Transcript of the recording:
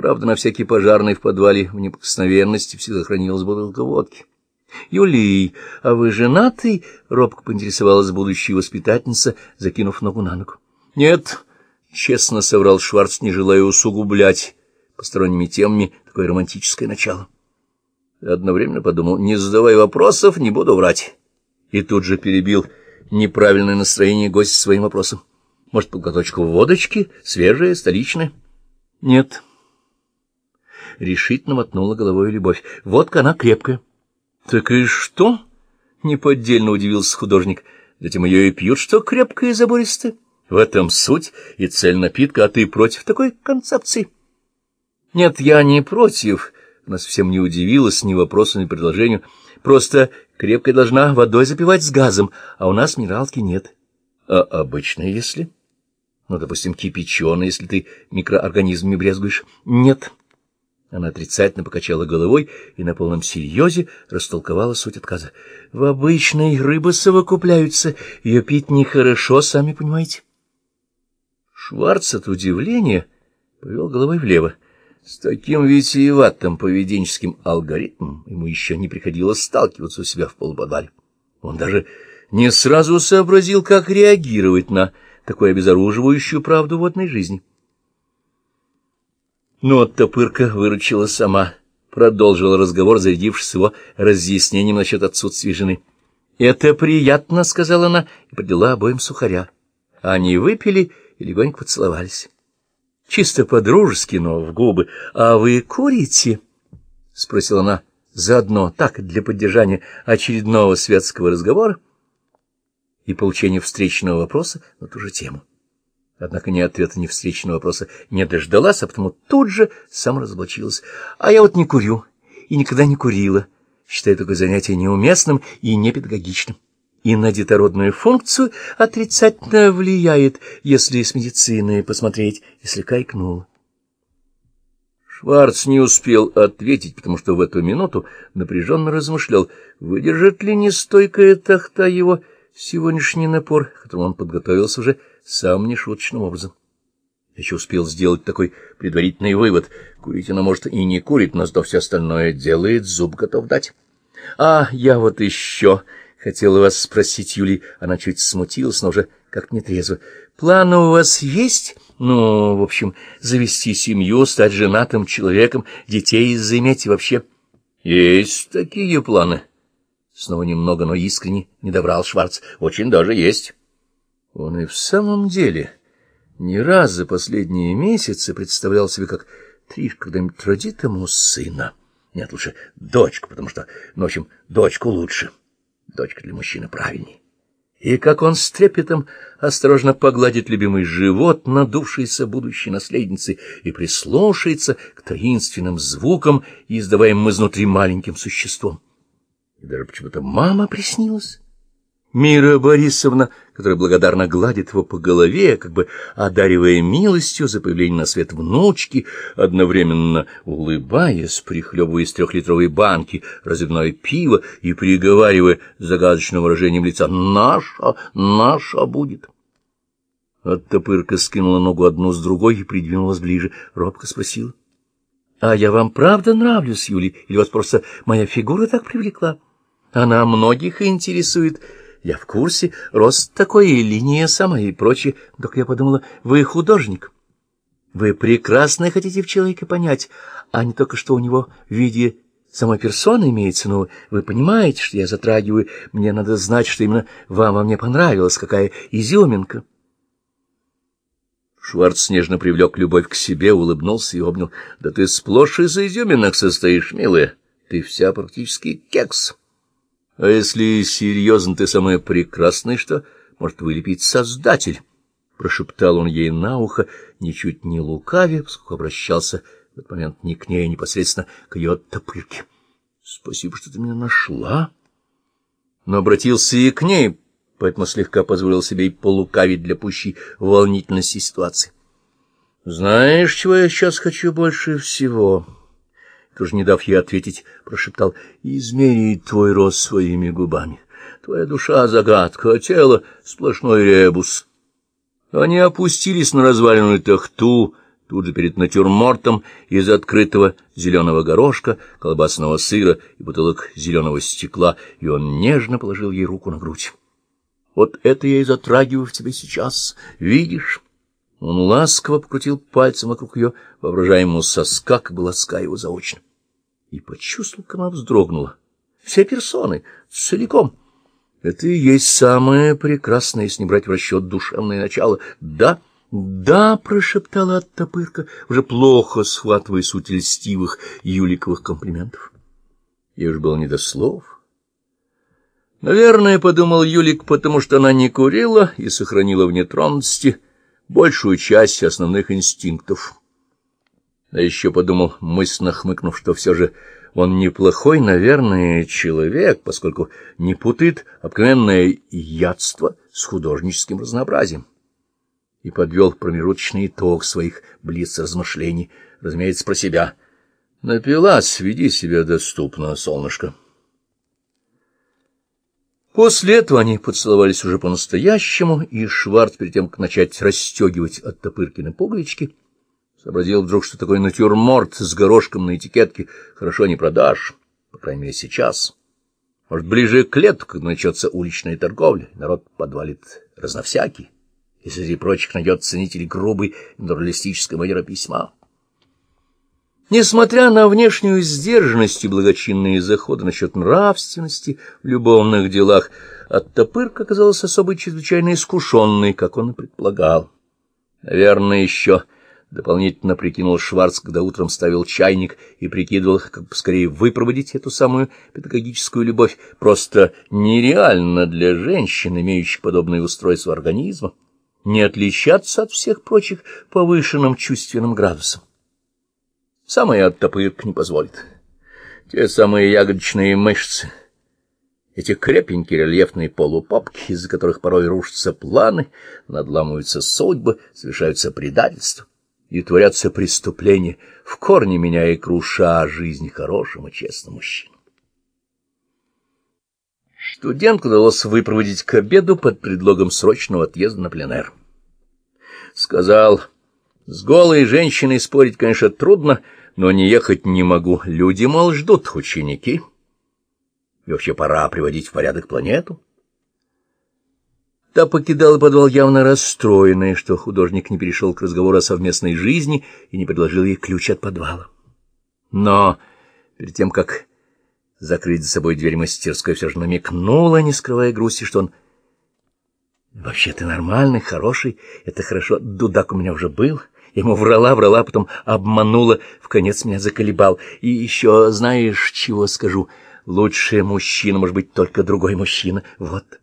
Правда, на всякий пожарный в подвале в неприкосновенности всегда хранилась бутылка водки. — Юлий, а вы женатый? — робко поинтересовалась будущая воспитательница, закинув ногу на ногу. — Нет, — честно соврал Шварц, не желая усугублять посторонними темами такое романтическое начало. Одновременно подумал, не задавай вопросов, не буду врать. И тут же перебил неправильное настроение гостя своим вопросом. Может, подготовочку водочки, свежая, столичная? Нет. Решительно мотнула головой любовь. Водка, она крепкая. Так и что? Неподдельно удивился художник. Затем ее и пьют, что крепкая и забористая. В этом суть и цель напитка, а ты против такой концепции? Нет, я не против. Она совсем не удивилась ни вопросу, ни предложению. Просто крепкая должна водой запивать с газом, а у нас минералки нет. А обычно если? Ну, допустим, кипяченая, если ты микроорганизмами брезгуешь. Нет. Она отрицательно покачала головой и на полном серьезе растолковала суть отказа. В обычной рыбы совокупляются, ее пить нехорошо, сами понимаете. Шварц от удивления повел головой влево. С таким витиеватым поведенческим алгоритмом ему еще не приходилось сталкиваться у себя в полуподвале. Он даже не сразу сообразил, как реагировать на такую обезоруживающую правду водной жизни. Но топырка выручила сама, продолжила разговор, зарядившись его разъяснением насчет отсутствия жены. «Это приятно», — сказала она и подняла обоим сухаря. Они выпили и легонько поцеловались. Чисто по-дружески, но в губы. «А вы курите?» — спросила она заодно, так, для поддержания очередного светского разговора и получения встречного вопроса на ту же тему. Однако ни ответа, ни встречного вопроса не дождалась, а потому тут же сам разоблачилась. А я вот не курю и никогда не курила. Считаю такое занятие неуместным и непедагогичным. И на детородную функцию отрицательно влияет, если с медициной посмотреть, если кайкнула. Шварц не успел ответить, потому что в эту минуту напряженно размышлял, выдержит ли нестойкая тахта его сегодняшний напор, к которому он подготовился уже самым нешуточным образом. Еще успел сделать такой предварительный вывод. Курить она, может, и не курит, но зато все остальное делает, зуб готов дать. — А я вот еще хотела вас спросить, Юлий. Она чуть смутилась, но уже как-то нетрезво. — Планы у вас есть? Ну, в общем, завести семью, стать женатым человеком, детей заиметь и вообще... — Есть такие планы. Снова немного, но искренне не добрал Шварц. Очень даже есть. Он и в самом деле не раз за последние месяцы представлял себе, как Триш когда-нибудь родит ему сына. Нет, лучше дочку, потому что, ну, в общем, дочку лучше. Дочка для мужчины правильней. И как он с трепетом осторожно погладит любимый живот надувшейся будущей наследницы и прислушается к таинственным звукам, издаваемым изнутри маленьким существом. И даже почему-то мама приснилась. Мира Борисовна, которая благодарно гладит его по голове, как бы одаривая милостью за появление на свет внучки, одновременно улыбаясь, прихлебывая из трехлитровой банки разливное пиво и приговаривая загадочным выражением лица «Наша, наша будет». Оттопырка скинула ногу одну с другой и придвинулась ближе, робко спросила. — А я вам правда нравлюсь, Юли, или вас просто моя фигура так привлекла? Она многих интересует, — я в курсе, рост такой и линия самая и прочее. Только я подумала, вы художник. Вы прекрасно хотите в человеке понять, а не только что у него в виде самой персоны имеется, но вы понимаете, что я затрагиваю, мне надо знать, что именно вам во мне понравилось, какая изюминка. Шварц нежно привлек любовь к себе, улыбнулся и обнял. — Да ты сплошь из изюминок состоишь, милая. Ты вся практически кекс. А если серьезно, ты самое прекрасное, что может вылепить Создатель, — прошептал он ей на ухо, ничуть не лукавя, поскольку обращался в этот момент не к ней, а непосредственно к ее топырке. — Спасибо, что ты меня нашла. Но обратился и к ней, поэтому слегка позволил себе и полукавить для пущей волнительности ситуации. — Знаешь, чего я сейчас хочу больше всего? — тоже не дав ей ответить, прошептал, — измерить твой рост своими губами. Твоя душа — загадка, а тело — сплошной ребус. Они опустились на разваленную тахту, Тут же перед натюрмортом из открытого зеленого горошка, колбасного сыра и бутылок зеленого стекла, и он нежно положил ей руку на грудь. Вот это я и затрагиваю в тебе сейчас, видишь? Он ласково покрутил пальцем вокруг ее воображаемого соска, как бы лаская его заочно. И почувствовал, как она вздрогнула. Все персоны, целиком. Это и есть самое прекрасное, если не брать в расчет душевное начало. Да, — «Да», — прошептала оттопырка, уже плохо схватывая суть льстивых юликовых комплиментов. Ей уж было не до слов. Наверное, подумал Юлик, потому что она не курила и сохранила в нетронности большую часть основных инстинктов. А еще подумал, мысленно хмыкнув, что все же он неплохой, наверное, человек, поскольку не путает обыкновенное ядство с художническим разнообразием и подвел промежуточный итог своих блиц размышлений, разумеется, про себя. Напилась, веди себя доступно, солнышко. После этого они поцеловались уже по-настоящему, и Шварц, перед тем, как начать расстегивать от топыркины пуговички, сообразил вдруг, что такой натюрморт с горошком на этикетке хорошо не продашь, по крайней мере, сейчас. Может, ближе к лету, когда начнется уличная торговля, народ подвалит разновсякий и среди прочих найдется ценитель грубой натуралистической манеры письма. Несмотря на внешнюю сдержанность и благочинные заходы насчет нравственности в любовных делах, Оттопырка оказалась особо чрезвычайно искушенной, как он и предполагал. Наверное, еще дополнительно прикинул Шварц, когда утром ставил чайник и прикидывал, как поскорее выпроводить эту самую педагогическую любовь, просто нереально для женщин, имеющих подобное устройство организма не отличаться от всех прочих повышенным чувственным градусом. Самая оттопырка не позволит. Те самые ягодичные мышцы, эти крепенькие рельефные полупопки, из-за которых порой рушатся планы, надламываются судьбы, совершаются предательства и творятся преступления, в корне меняя и круша жизнь хорошим и честным мужчинам. Студентку удалось выпроводить к обеду под предлогом срочного отъезда на пленэр. Сказал, с голой женщиной спорить, конечно, трудно, но не ехать не могу. Люди, мол, ждут ученики. И вообще пора приводить в порядок планету. Та покидала подвал явно расстроенная, что художник не перешел к разговору о совместной жизни и не предложил ей ключ от подвала. Но перед тем, как закрыть за собой дверь мастерской, все же намекнула, не скрывая грусти, что он вообще ты нормальный, хороший, это хорошо, дудак у меня уже был. Ему врала, врала, потом обманула, в конец меня заколебал. И еще знаешь, чего скажу? Лучший мужчина может быть только другой мужчина. Вот.